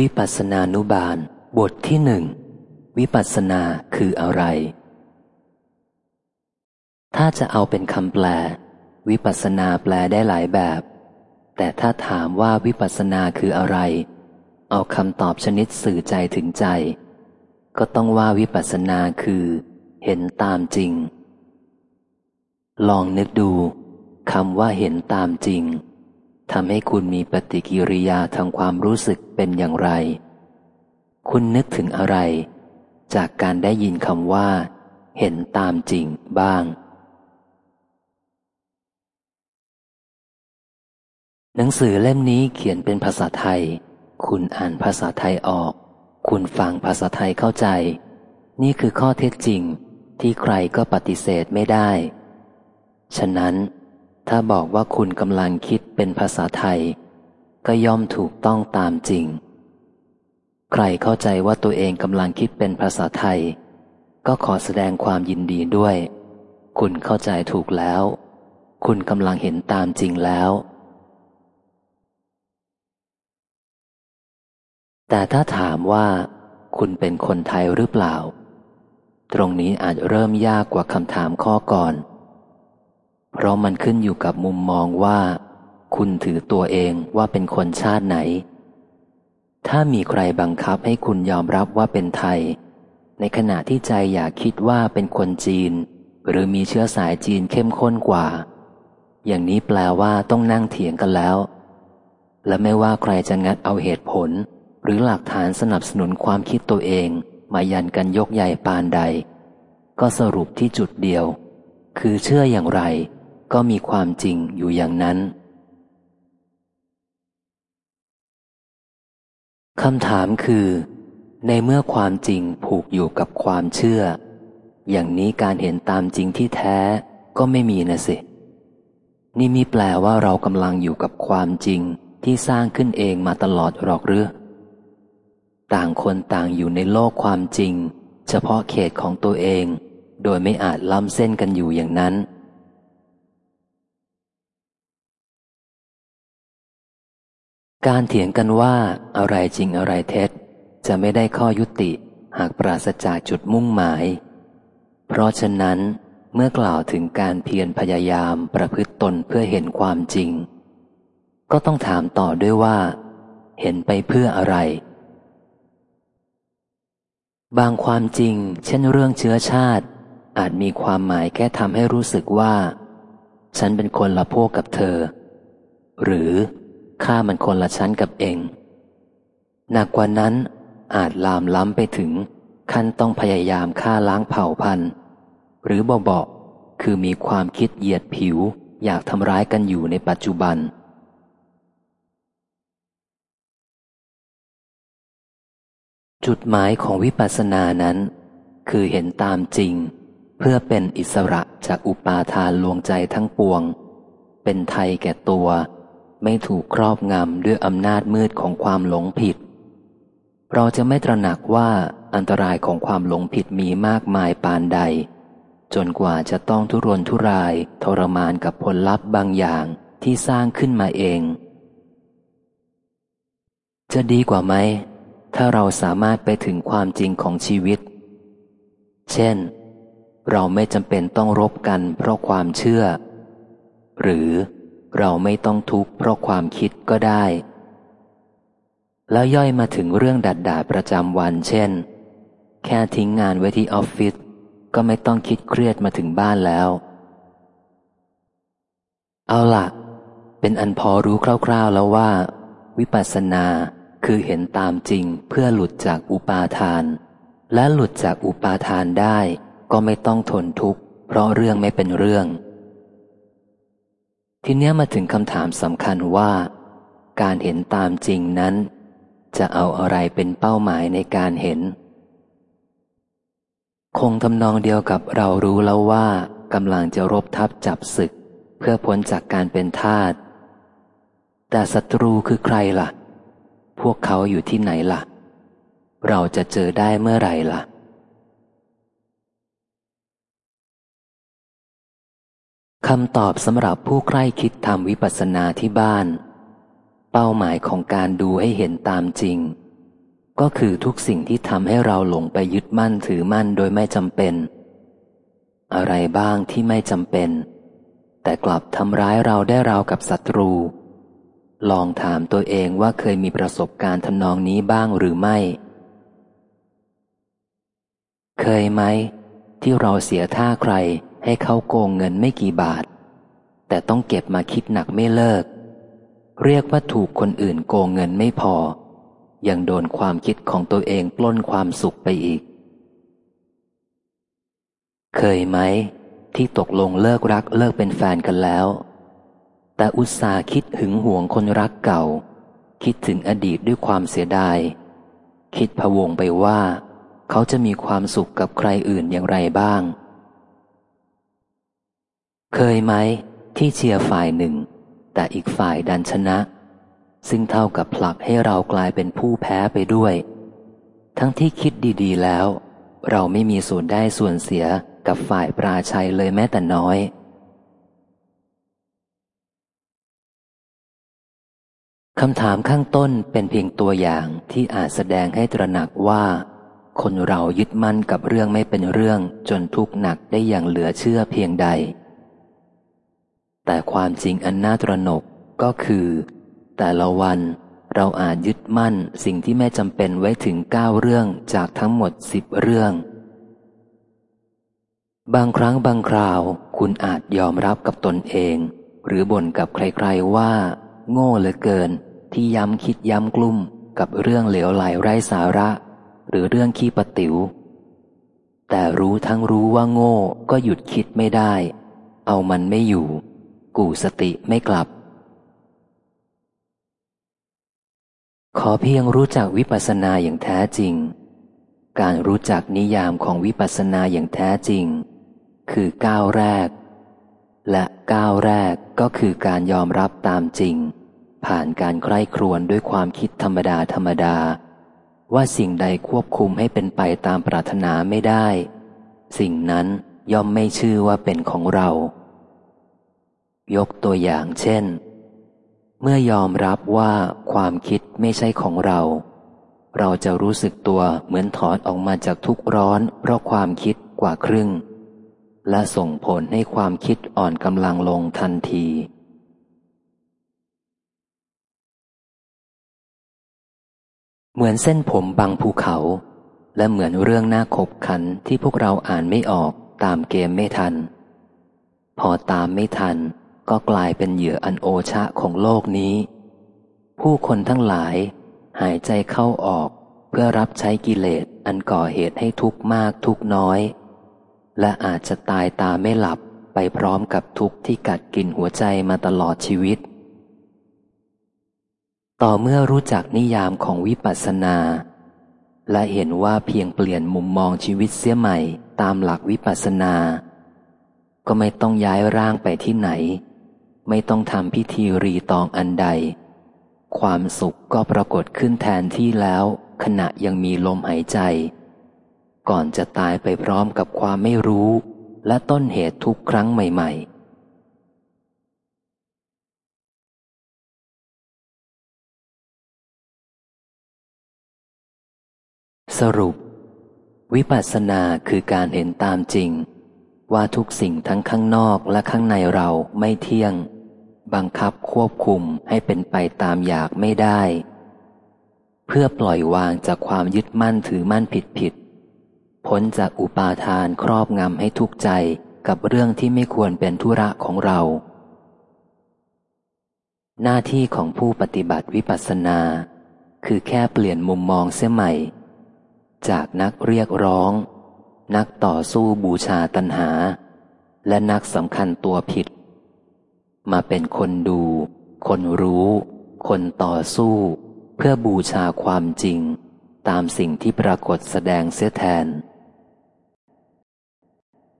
วิปัสสนานุบาล บทที่หนึ่ง วิปัสสนาคืออะไร ถ้าจะเอาเป็นคำแปล วิปัสสนาแปลได้หลายแบบ แต่ถ้าถามว่าวิปัสสนาคืออะไร เอาคำตอบชนิดสื่อใจถึงใจ ก็ต้องว่าวิปัสสนาคือ เห็นตามจริง ลองนึกดูคำว่าเห็นตามจริง ทำให้คุณมีปฏิกิริยาทางความรู้สึกเป็นอย่างไร คุณนึกถึงอะไร จากการได้ยินคำว่า เห็นตามจริงบ้าง หนังสือเล่มนี้เขียนเป็นภาษาไทย คุณอ่านภาษาไทยออก คุณฟังภาษาไทยเข้าใจ นี่คือข้อเท็จจริงที่ใครก็ปฏิเสธไม่ได้ ฉะนั้น ถ้าบอกว่าคุณกำลังคิดเป็นภาษาไทย ก็ย่อมถูกต้องตามจริง ใครเข้าใจว่าตัวเองกำลังคิดเป็นภาษาไทย ก็ขอแสดงความยินดีด้วย คุณเข้าใจถูกแล้ว คุณกำลังเห็นตามจริงแล้ว แต่ถ้าถามว่า คุณเป็นคนไทยหรือเปล่า ตรงนี้อาจเริ่มยากกว่าคำถามข้อก่อน เพราะมันขึ้นอยู่กับมุมมองว่า คุณถือตัวเองว่าเป็นคนชาติไหน ถ้ามีใครบังคับให้คุณยอมรับว่าเป็นไทย ในขณะที่ใจอยากคิดว่าเป็นคนจีน หรือมีเชื้อสายจีนเข้มข้นกว่า อย่างนี้แปลว่าต้องนั่งเถียงกันแล้ว และไม่ว่าใครจะงัดเอาเหตุผล หรือหลักฐานสนับสนุนความคิดตัวเอง มายันกันยกใหญ่ปานใด ก็สรุปที่จุดเดียว คือเชื่ออย่างไร ก็มีความจริงอยู่อย่างนั้นคำถามคือ ในเมื่อความจริงผูกอยู่กับความเชื่อ อย่างนี้การเห็นตามจริงที่แท้ก็ไม่มีนะสินี่มีแปลว่าเรากำลังอยู่กับความจริงที่สร้างขึ้นเองมาตลอดหรอกหรือต่างคนต่างอยู่ในโลกความจริง เฉพาะเขตของตัวเอง โดยไม่อาจล้ำเส้นกันอยู่อย่างนั้น การเถียงกันว่าอะไรจริงอะไรเท็จ จะไม่ได้ข้อยุติหากปราศจากจุดมุ่งหมาย เพราะฉะนั้น เมื่อกล่าวถึงการเพียรพยายามประพฤติตนเพื่อเห็นความจริง ก็ต้องถามต่อด้วยว่า เห็นไปเพื่ออะไร บางความจริง เช่นเรื่องเชื้อชาติ อาจมีความหมายแค่ทำให้รู้สึกว่า ฉันเป็นคนละพวกกับเธอ หรือ ข้ามันคนละชั้นกับเอง หนักกว่านั้นอาจลามล้ำไปถึง ขั้นต้องพยายามฆ่าล้างเผ่าพันธุ์ หรือบอกคือมีความคิดเหยียดผิว อยากทำร้ายกันอยู่ในปัจจุบัน จุดหมายของวิปัสสนานั้น คือเห็นตามจริง เพื่อเป็นอิสระจากอุปาทานลวงใจทั้งปวง เป็นไทยแก่ตัว ไม่ถูกครอบงำด้วยอำนาจมืดของความหลงผิด เราจะไม่ตระหนักว่าอันตรายของความหลงผิดมีมากมายปานใด จนกว่าจะต้องทุรนทุรายทรมานกับผลลัพธ์บางอย่างที่สร้างขึ้นมาเอง จะดีกว่าไหม ถ้าเราสามารถไปถึงความจริงของชีวิต เช่น เราไม่จำเป็นต้องรบกันเพราะความเชื่อ หรือ เราไม่ต้องทุกข์เพราะความคิดก็ได้ แล้วย่อยมาถึงเรื่องดัดดาประจำวันเช่น แค่ทิ้งงานไว้ที่ออฟฟิศก็ไม่ต้องคิดเครียดมาถึงบ้านแล้ว เอาละเป็นอันพอรู้คร่าวๆแล้วว่า วิปัสสนาคือเห็นตามจริงเพื่อหลุดจากอุปาทาน และหลุดจากอุปาทานได้ ก็ไม่ต้องทนทุกข์เพราะเรื่องไม่เป็นเรื่อง ทีนี้มาถึงคำถามสำคัญว่า การเห็นตามจริงนั้น จะเอาอะไรเป็นเป้าหมายในการเห็น คงทำนองเดียวกับเรารู้แล้วว่ากำลังจะรบทับจับศึก เพื่อพ้นจากการเป็นทาสแต่ศัตรูคือใครละ่ะ พวกเขาอยู่ที่ไหนละ่ะ เราจะเจอได้เมื่อไหร่ละ่ะ คำตอบสำหรับผู้ใคร่คิดทำวิปัสสนาที่บ้าน เป้าหมายของการดูให้เห็นตามจริง ก็คือทุกสิ่งที่ทำให้เราหลงไปยึดมั่นถือมั่นโดยไม่จำเป็น อะไรบ้างที่ไม่จำเป็น แต่กลับทำร้ายเราได้ราวกับศัตรู ลองถามตัวเองว่าเคยมีประสบการณ์ทำนองนี้บ้างหรือไม่ เคยไหม ที่เราเสียท่าใคร ให้เขาโกงเงินไม่กี่บาท แต่ต้องเก็บมาคิดหนักไม่เลิก เรียกว่าถูกคนอื่นโกงเงินไม่พอ ยังโดนความคิดของตัวเองปล้นความสุขไปอีก เคยไหม ที่ตกลงเลิกรักเลิกเป็นแฟนกันแล้ว แต่อุตส่าห์คิดหึงหวงคนรักเก่า คิดถึงอดีตด้วยความเสียดาย คิดพะวงไปว่า เขาจะมีความสุขกับใครอื่นอย่างไรบ้าง เคยไหมที่เชียร์ฝ่ายหนึ่ง แต่อีกฝ่ายดันชนะ ซึ่งเท่ากับผลักให้เรากลายเป็นผู้แพ้ไปด้วย ทั้งที่คิดดีๆแล้ว เราไม่มีส่วนได้ส่วนเสียกับฝ่ายปราชัยเลยแม้แต่น้อย คำถามข้างต้นเป็นเพียงตัวอย่างที่อาจแสดงให้ตระหนักว่า คนเรายึดมั่นกับเรื่องไม่เป็นเรื่องจนทุกข์หนักได้อย่างเหลือเชื่อเพียงใด แต่ความจริงอันน่าตระหนกก็คือ แต่ละวันเราอาจยึดมั่นสิ่งที่ไม่จำเป็นไว้ถึงเก้าเรื่องจากทั้งหมดสิบเรื่อง บางครั้งบางคราวคุณอาจยอมรับกับตนเอง หรือบ่นกับใครๆว่า โง่เหลือเกิน ที่ย้ำคิดย้ำกลุ่มกับเรื่องเหลวไหลไร้สาระ หรือเรื่องขี้ปะติว๋วแต่รู้ทั้งรู้ว่าโง่ก็หยุดคิดไม่ได้ เอามันไม่อยู่ กูสติไม่กลับ ขอเพียงรู้จักวิปัสสนาอย่างแท้จริง การรู้จักนิยามของวิปัสสนาอย่างแท้จริง คือก้าวแรก และก้าวแรกก็คือการยอมรับตามจริง ผ่านการใคร่ครวญด้วยความคิดธรรมดาธรรมดา ว่าสิ่งใดควบคุมให้เป็นไปตามปรารถนาไม่ได้ สิ่งนั้นย่อมไม่ชื่อว่าเป็นของเรา ยกตัวอย่างเช่น เมื่อยอมรับว่าความคิดไม่ใช่ของเรา เราจะรู้สึกตัวเหมือนถอนออกมาจากทุกร้อน เพราะความคิดกว่าครึ่ง และส่งผลให้ความคิดอ่อนกำลังลงทันที เหมือนเส้นผมบางภูเขา และเหมือนเรื่องหน้าขบขันที่พวกเราอ่านไม่ออกตามเกมไม่ทันพอตามไม่ทัน ก็กลายเป็นเหยื่ออันโอชะของโลกนี้ ผู้คนทั้งหลาย หายใจเข้าออกเพื่อรับใช้กิเลสอันก่อเหตุให้ทุกข์มากทุกน้อย และอาจจะตายตาไม่หลับไปพร้อมกับทุกข์ที่กัดกินหัวใจมาตลอดชีวิต ต่อเมื่อรู้จักนิยามของวิปัสสนา และเห็นว่าเพียงเปลี่ยนมุมมองชีวิตเสียใหม่ตามหลักวิปัสสนา ก็ไม่ต้องย้ายร่างไปที่ไหน ไม่ต้องทำพิธีรีตองอันใด ความสุขก็ปรากฏขึ้นแทนที่แล้ว ขณะยังมีลมหายใจ ก่อนจะตายไปพร้อมกับความไม่รู้ และต้นเหตุทุกครั้งใหม่ ๆสรุป วิปัสสนาคือการเห็นตามจริง ว่าทุกสิ่งทั้งข้างนอกและข้างในเราไม่เที่ยง บังคับควบคุมให้เป็นไปตามอยากไม่ได้ เพื่อปล่อยวางจากความยึดมั่นถือมั่นผิดผิดพ้นจากอุปาทานครอบงำให้ทุกข์ใจกับเรื่องที่ไม่ควรเป็นธุระของเรา หน้าที่ของผู้ปฏิบัติวิปัสสนา คือแค่เปลี่ยนมุมมองเสียใหม่ จากนักเรียกร้อง นักต่อสู้บูชาตัณหา และนักสำคัญตัวผิด มาเป็นคนดู คนรู้ คนต่อสู้ เพื่อบูชาความจริง ตามสิ่งที่ปรากฏแสดงเสียแทน